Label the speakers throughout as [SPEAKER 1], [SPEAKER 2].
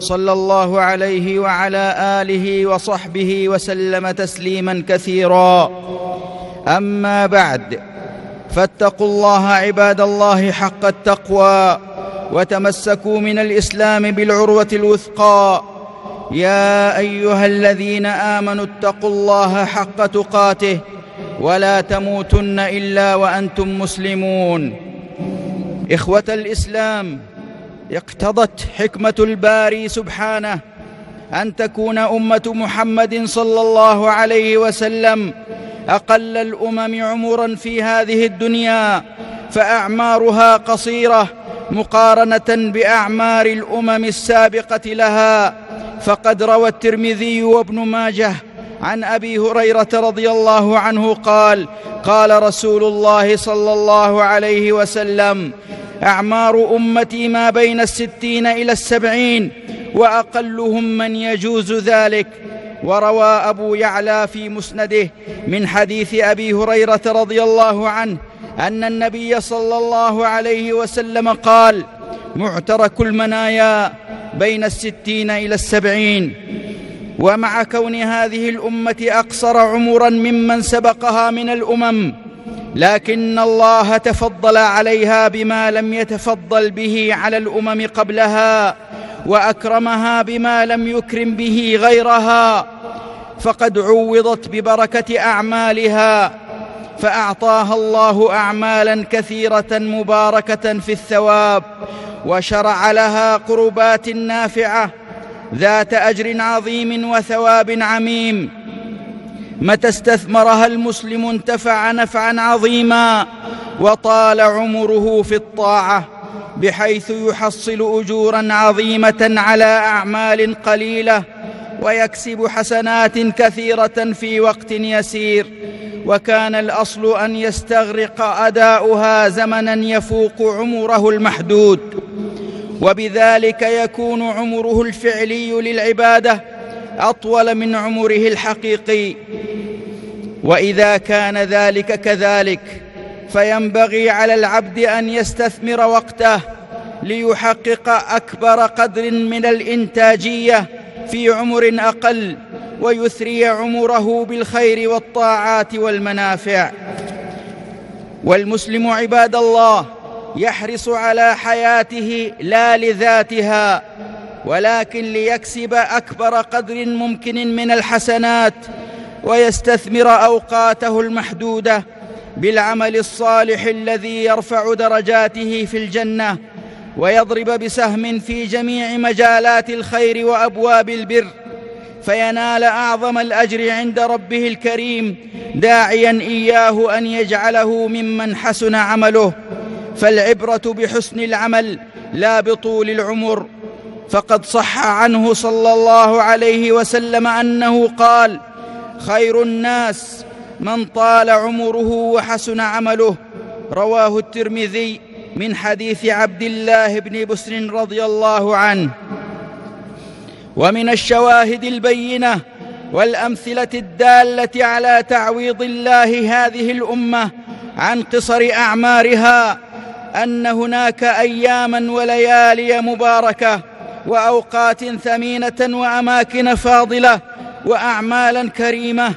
[SPEAKER 1] صلى الله عليه وعلى آله وصحبه وسلم تسليما كثيرا. أما بعد فاتقوا الله عباد الله حق التقوى وتمسكوا من الإسلام بالعروة الوثقى. يا أيها الذين آمنوا اتقوا الله حق تقاته ولا تموتن إلا وأنتم مسلمون. إخوة الإسلام اقتضت حكمة الباري سبحانه أن تكون أمة محمد صلى الله عليه وسلم أقل الأمم عمرا في هذه الدنيا فأعمارها قصيرة مقارنة بأعمار الأمم السابقة لها. فقد روى الترمذي وابن ماجه عن أبي هريرة رضي الله عنه قال قال رسول الله صلى الله عليه وسلم أعمار أمتي ما بين الستين إلى السبعين وأقلهم من يجوز ذلك. وروى أبو يعلى في مسنده من حديث أبي هريرة رضي الله عنه أن النبي صلى الله عليه وسلم قال معترك المنايا بين الستين إلى السبعين ومع كون هذه الأمة أقصر عمرا ممن سبقها من الأمم لكن الله تفضل عليها بما لم يتفضل به على الأمم قبلها وأكرمها بما لم يكرم به غيرها فقد عوضت ببركة أعمالها فأعطاها الله اعمالا كثيرة مباركة في الثواب وشرع لها قربات نافعة ذات أجر عظيم وثواب عميم. متى استثمرها المسلم انتفع نفعا عظيما وطال عمره في الطاعة بحيث يحصل أجورا عظيمة على أعمال قليلة ويكسب حسنات كثيرة في وقت يسير. وكان الأصل أن يستغرق أداؤها زمنا يفوق عمره المحدود. وبذلك يكون عمره الفعلي للعبادة أطول من عمره الحقيقي. وإذا كان ذلك كذلك فينبغي على العبد أن يستثمر وقته ليحقق أكبر قدر من الإنتاجية في عمر أقل ويثري عمره بالخير والطاعات والمنافع. والمسلم عباد الله يحرص على حياته لا لذاتها ولكن ليكسب أكبر قدر ممكن من الحسنات ويستثمر أوقاته المحدودة بالعمل الصالح الذي يرفع درجاته في الجنة ويضرب بسهم في جميع مجالات الخير وأبواب البر فينال أعظم الأجر عند ربه الكريم داعيا إياه أن يجعله ممن حسن عمله. فالعبرة بحسن العمل لا بطول العمر. فقد صح عنه صلى الله عليه وسلم أنه قال خير الناس من طال عمره وحسن عمله. رواه الترمذي من حديث عبد الله بن بسر رضي الله عنه. ومن الشواهد البينة والأمثلة الدالة على تعويض الله هذه الأمة عن قصر أعمارها أن هناك أياما وليالي مباركة وأوقات ثمينة وأماكن فاضلة وأعمالا كريمة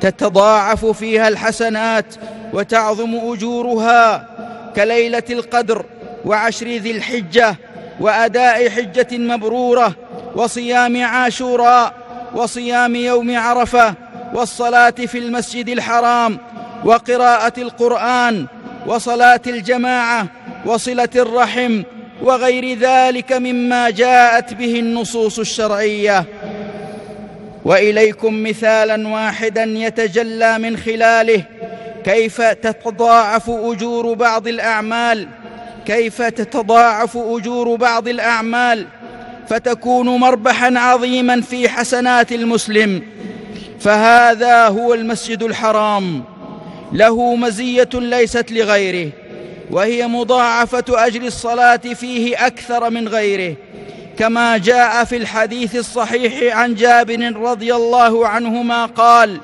[SPEAKER 1] تتضاعف فيها الحسنات وتعظم أجورها كليلة القدر وعشر ذي الحجة وأداء حجة مبرورة وصيام عاشوراء وصيام يوم عرفة والصلاة في المسجد الحرام وقراءة القرآن وصلاة الجماعة وصلة الرحم وغير ذلك مما جاءت به النصوص الشرعية. وإليكم مثالا واحدا يتجلى من خلاله. كيف تتضاعف أجور بعض الأعمال؟ كيف تتضاعف أجور بعض الأعمال؟ فتكون مربحا عظيما في حسنات المسلم. فهذا هو المسجد الحرام. له مزية ليست لغيره. وهي مضاعفة اجر الصلاة فيه أكثر من غيره كما جاء في الحديث الصحيح عن جابر رضي الله عنهما قال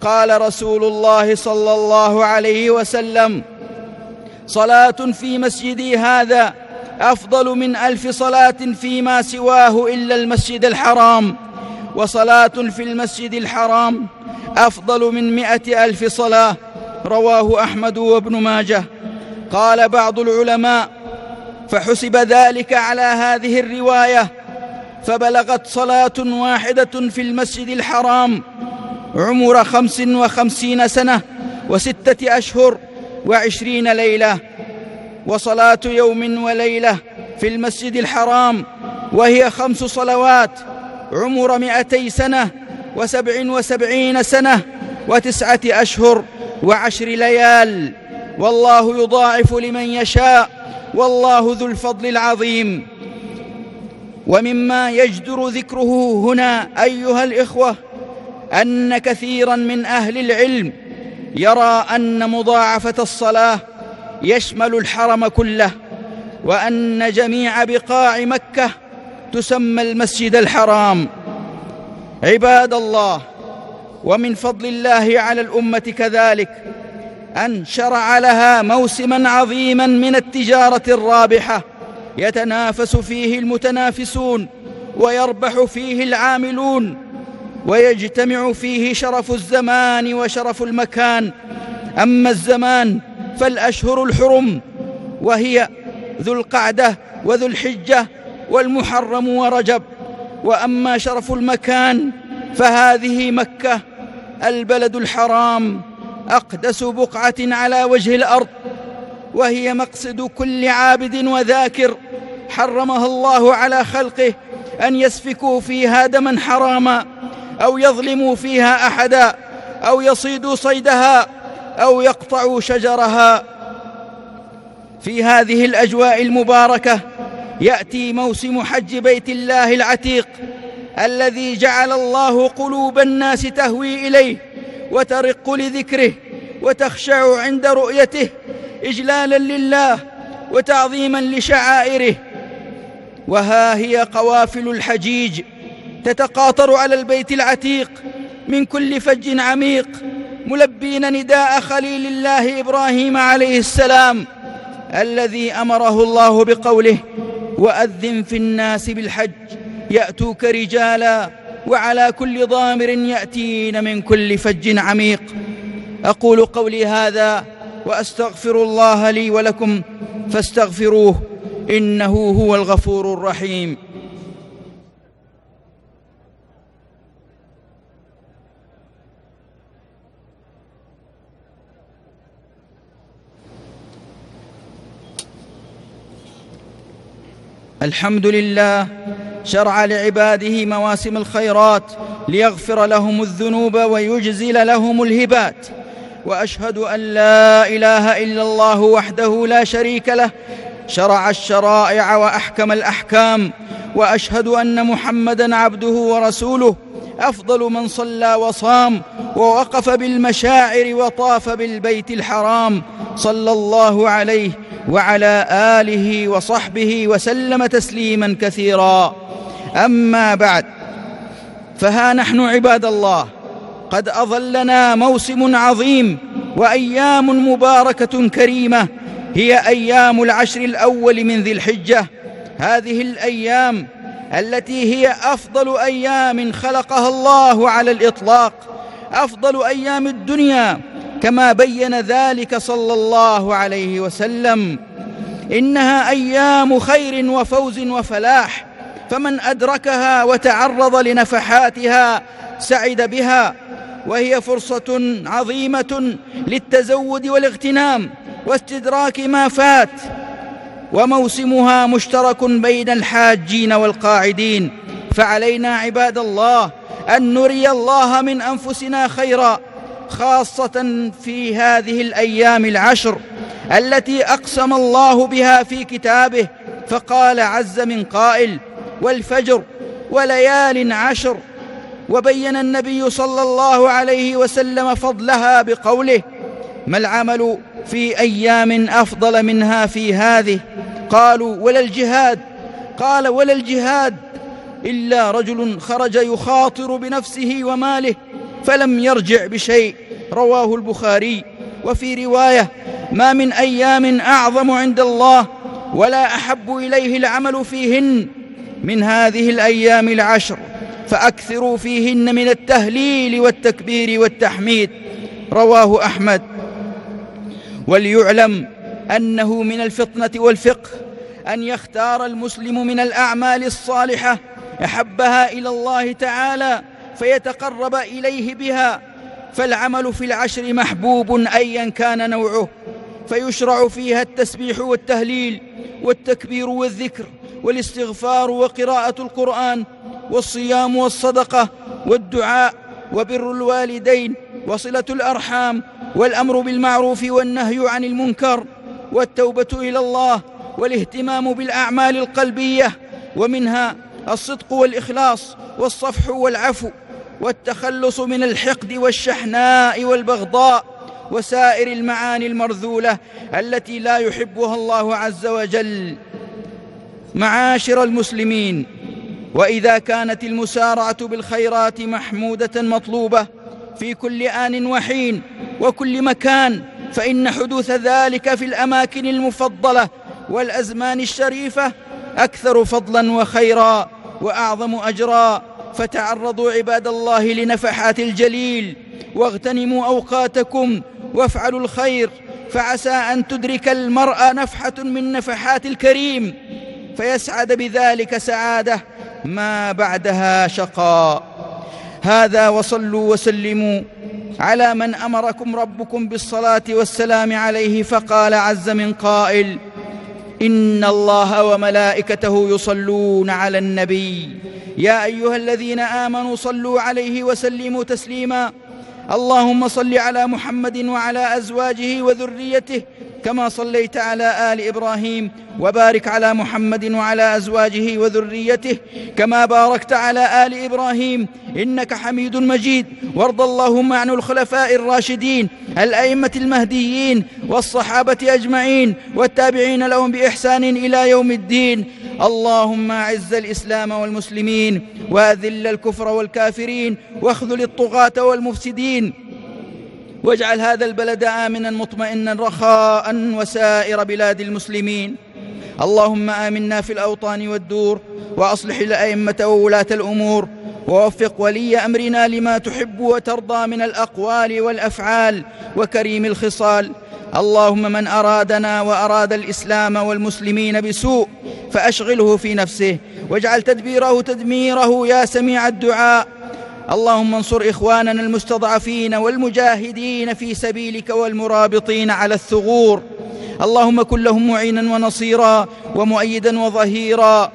[SPEAKER 1] قال رسول الله صلى الله عليه وسلم صلاة في مسجدي هذا أفضل من ألف صلاة فيما سواه إلا المسجد الحرام وصلاة في المسجد الحرام أفضل من مائه ألف صلاة. رواه أحمد وابن ماجه. قال بعض العلماء فحسب ذلك على هذه الرواية فبلغت صلاة واحدة في المسجد الحرام عمر خمس وخمسين سنة وستة أشهر وعشرين ليلة وصلاة يوم وليلة في المسجد الحرام وهي خمس صلوات عمر مئتي سنة وسبع وسبعين سنة وتسعة أشهر وعشر ليال. والله يضاعف لمن يشاء والله ذو الفضل العظيم. ومما يجدر ذكره هنا أيها الإخوة أن كثيرا من أهل العلم يرى أن مضاعفة الصلاة يشمل الحرم كله وأن جميع بقاع مكة تسمى المسجد الحرام. عباد الله ومن فضل الله على الأمة كذلك أن شرع لها موسما عظيما من التجارة الرابحة يتنافس فيه المتنافسون ويربح فيه العاملون ويجتمع فيه شرف الزمان وشرف المكان. أما الزمان فالأشهر الحرم وهي ذو القعدة وذو الحجة والمحرم ورجب. وأما شرف المكان فهذه مكة البلد الحرام أقدس بقعة على وجه الأرض وهي مقصد كل عابد وذاكر. حرمها الله على خلقه أن يسفكوا فيها دما حراما أو يظلموا فيها أحدا أو يصيدوا صيدها أو يقطعوا شجرها. في هذه الأجواء المباركة يأتي موسم حج بيت الله العتيق الذي جعل الله قلوب الناس تهوي إليه. وترق لذكره وتخشع عند رؤيته إجلالا لله وتعظيما لشعائره. وها هي قوافل الحجيج تتقاطر على البيت العتيق من كل فج عميق ملبين نداء خليل الله إبراهيم عليه السلام الذي أمره الله بقوله وأذن في الناس بالحج يأتوك رجالا وعلى كل ضامر ياتين من كل فج عميق. أقول قولي هذا وأستغفر الله لي ولكم فاستغفروه إنه هو الغفور الرحيم. الحمد لله شرع لعباده مواسم الخيرات ليغفر لهم الذنوب ويجزل لهم الهبات. وأشهد أن لا إله إلا الله وحده لا شريك له شرع الشرائع وأحكم الأحكام. وأشهد أن محمدا عبده ورسوله أفضل من صلى وصام ووقف بالمشاعر وطاف بالبيت الحرام. صلى الله عليه وعلى آله وصحبه وسلم تسليما كثيرا. أما بعد فها نحن عباد الله قد أظلنا موسم عظيم وأيام مباركة كريمة هي أيام العشر الأول من ذي الحجة. هذه الأيام التي هي أفضل أيام خلقها الله على الإطلاق أفضل أيام الدنيا. كما بين ذلك صلى الله عليه وسلم إنها أيام خير وفوز وفلاح فمن أدركها وتعرض لنفحاتها سعد بها وهي فرصة عظيمة للتزود والاغتنام واستدراك ما فات وموسمها مشترك بين الحاجين والقاعدين فعلينا عباد الله أن نري الله من أنفسنا خيرا. خاصة في هذه الأيام العشر التي أقسم الله بها في كتابه فقال عز من قائل والفجر وليال عشر وبين النبي صلى الله عليه وسلم فضلها بقوله ما العمل في أيام أفضل منها في هذه؟ قالوا ولا الجهاد قال ولا الجهاد إلا رجل خرج يخاطر بنفسه وماله فلم يرجع بشيء. رواه البخاري. وفي رواية ما من أيام أعظم عند الله ولا أحب إليه العمل فيهن من هذه الأيام العشر فأكثروا فيهن من التهليل والتكبير والتحميد. رواه أحمد. وليعلم أنه من الفطنة والفقه أن يختار المسلم من الأعمال الصالحة أحبها إلى الله تعالى فيتقرب إليه بها فالعمل في العشر محبوب ايا كان نوعه فيشرع فيها التسبيح والتهليل والتكبير والذكر والاستغفار وقراءة القرآن والصيام والصدقة والدعاء وبر الوالدين وصلة الأرحام والأمر بالمعروف والنهي عن المنكر والتوبة إلى الله والاهتمام بالأعمال القلبية ومنها الصدق والإخلاص والصفح والعفو والتخلص من الحقد والشحناء والبغضاء وسائر المعاني المرذولة التي لا يحبها الله عز وجل. معاشر المسلمين وإذا كانت المسارعة بالخيرات محمودة مطلوبة في كل آن وحين وكل مكان فإن حدوث ذلك في الأماكن المفضلة والأزمان الشريفة أكثر فضلا وخيرا وأعظم اجرا. فتعرضوا عباد الله لنفحات الجليل واغتنموا أوقاتكم وافعلوا الخير فعسى أن تدرك المرء نفحة من نفحات الكريم فيسعد بذلك سعادة ما بعدها شقاء. هذا وصلوا وسلموا على من أمركم ربكم بالصلاة والسلام عليه فقال عز من قائل إن الله وملائكته يصلون على النبي. يا أيها الذين آمنوا صلوا عليه وسلموا تسليما. اللهم صل على محمد وعلى أزواجه وذريته كما صليت على آل إبراهيم وبارك على محمد وعلى أزواجه وذريته كما باركت على آل إبراهيم إنك حميد مجيد. وارض اللهم عن الخلفاء الراشدين الأئمة المهديين والصحابة أجمعين والتابعين لهم بإحسان إلى يوم الدين. اللهم أعز الإسلام والمسلمين وأذل الكفر والكافرين واخذل الطغاة والمفسدين. واجعل هذا البلد امنا مطمئنا رخاء وسائر بلاد المسلمين. اللهم آمنا في الأوطان والدور وأصلح الأئمة وولاة الأمور. ووفق ولي أمرنا لما تحب وترضى من الأقوال والأفعال وكريم الخصال. اللهم من أرادنا وأراد الإسلام والمسلمين بسوء فأشغله في نفسه. واجعل تدبيره تدميره يا سميع الدعاء. اللهم انصر إخواننا المستضعفين والمجاهدين في سبيلك والمرابطين على الثغور. اللهم كن لهم معينا ونصيرا ومؤيدا وظهيرا.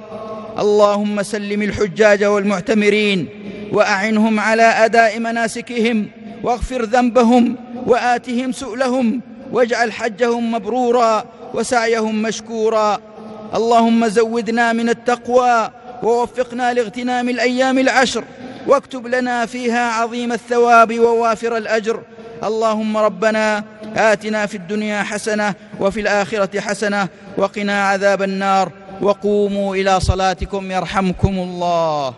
[SPEAKER 1] اللهم سلم الحجاج والمعتمرين وأعنهم على أداء مناسكهم واغفر ذنبهم وآتهم سؤلهم واجعل حجهم مبرورا وسعيهم مشكورا. اللهم زودنا من التقوى ووفقنا لاغتنام الأيام العشر. واكتب لنا فيها عظيم الثواب ووافر الأجر. اللهم ربنا آتنا في الدنيا حسنة وفي الآخرة حسنة وقنا عذاب النار. وقوموا إلى صلاتكم يرحمكم الله.